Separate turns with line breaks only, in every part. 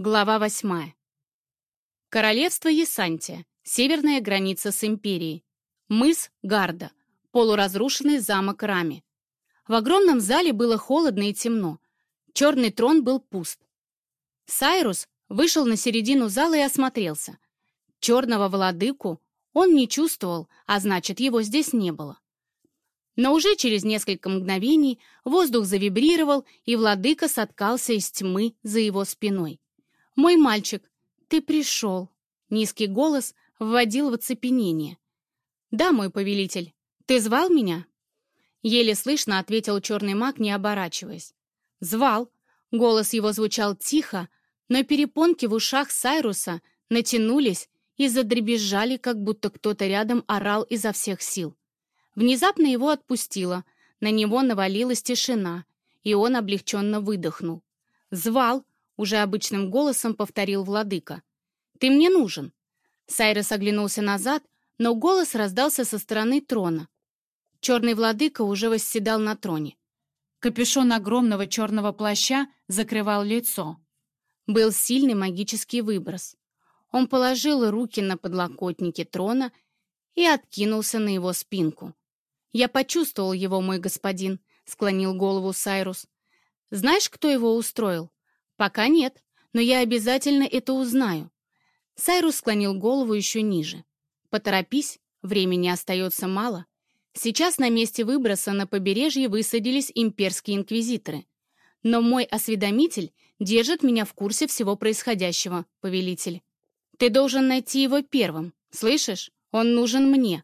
Глава восьмая. Королевство Есантия, северная граница с империей. Мыс Гарда, полуразрушенный замок Рами. В огромном зале было холодно и темно. Черный трон был пуст. Сайрус вышел на середину зала и осмотрелся. Черного владыку он не чувствовал, а значит, его здесь не было. Но уже через несколько мгновений воздух завибрировал, и владыка соткался из тьмы за его спиной. «Мой мальчик, ты пришел!» Низкий голос вводил в оцепенение. «Да, мой повелитель, ты звал меня?» Еле слышно ответил черный маг, не оборачиваясь. «Звал!» Голос его звучал тихо, но перепонки в ушах Сайруса натянулись и задребезжали, как будто кто-то рядом орал изо всех сил. Внезапно его отпустило, на него навалилась тишина, и он облегченно выдохнул. «Звал!» Уже обычным голосом повторил владыка. «Ты мне нужен!» Сайрес оглянулся назад, но голос раздался со стороны трона. Черный владыка уже восседал на троне. Капюшон огромного черного плаща закрывал лицо. Был сильный магический выброс. Он положил руки на подлокотники трона и откинулся на его спинку. «Я почувствовал его, мой господин», — склонил голову Сайрус. «Знаешь, кто его устроил?» «Пока нет, но я обязательно это узнаю». Сайрус склонил голову еще ниже. «Поторопись, времени остается мало. Сейчас на месте выброса на побережье высадились имперские инквизиторы. Но мой осведомитель держит меня в курсе всего происходящего, повелитель. Ты должен найти его первым, слышишь? Он нужен мне».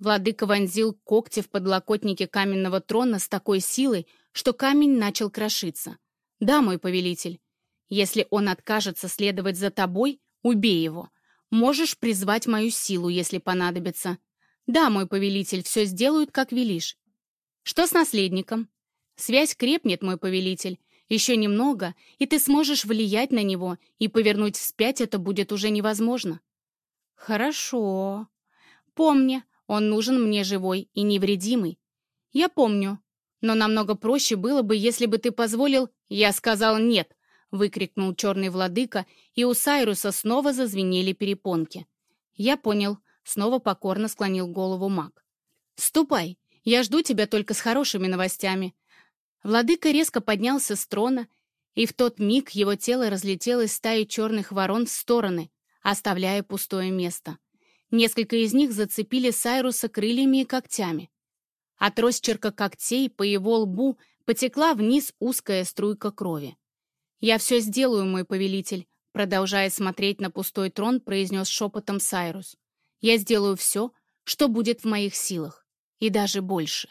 Владыка вонзил когти в подлокотники каменного трона с такой силой, что камень начал крошиться. «Да, мой повелитель. Если он откажется следовать за тобой, убей его. Можешь призвать мою силу, если понадобится. Да, мой повелитель, все сделают, как велишь. Что с наследником? Связь крепнет, мой повелитель. Еще немного, и ты сможешь влиять на него, и повернуть вспять это будет уже невозможно. Хорошо. Помни, он нужен мне живой и невредимый. Я помню, но намного проще было бы, если бы ты позволил... Я сказал «нет», — выкрикнул черный владыка, и у Сайруса снова зазвенели перепонки. Я понял, снова покорно склонил голову маг. «Ступай, я жду тебя только с хорошими новостями». Владыка резко поднялся с трона, и в тот миг его тело разлетелось стаей черных ворон в стороны, оставляя пустое место. Несколько из них зацепили Сайруса крыльями и когтями. От росчерка когтей по его лбу потекла вниз узкая струйка крови. «Я все сделаю, мой повелитель», продолжая смотреть на пустой трон, произнес шепотом Сайрус. «Я сделаю все, что будет в моих силах, и даже больше».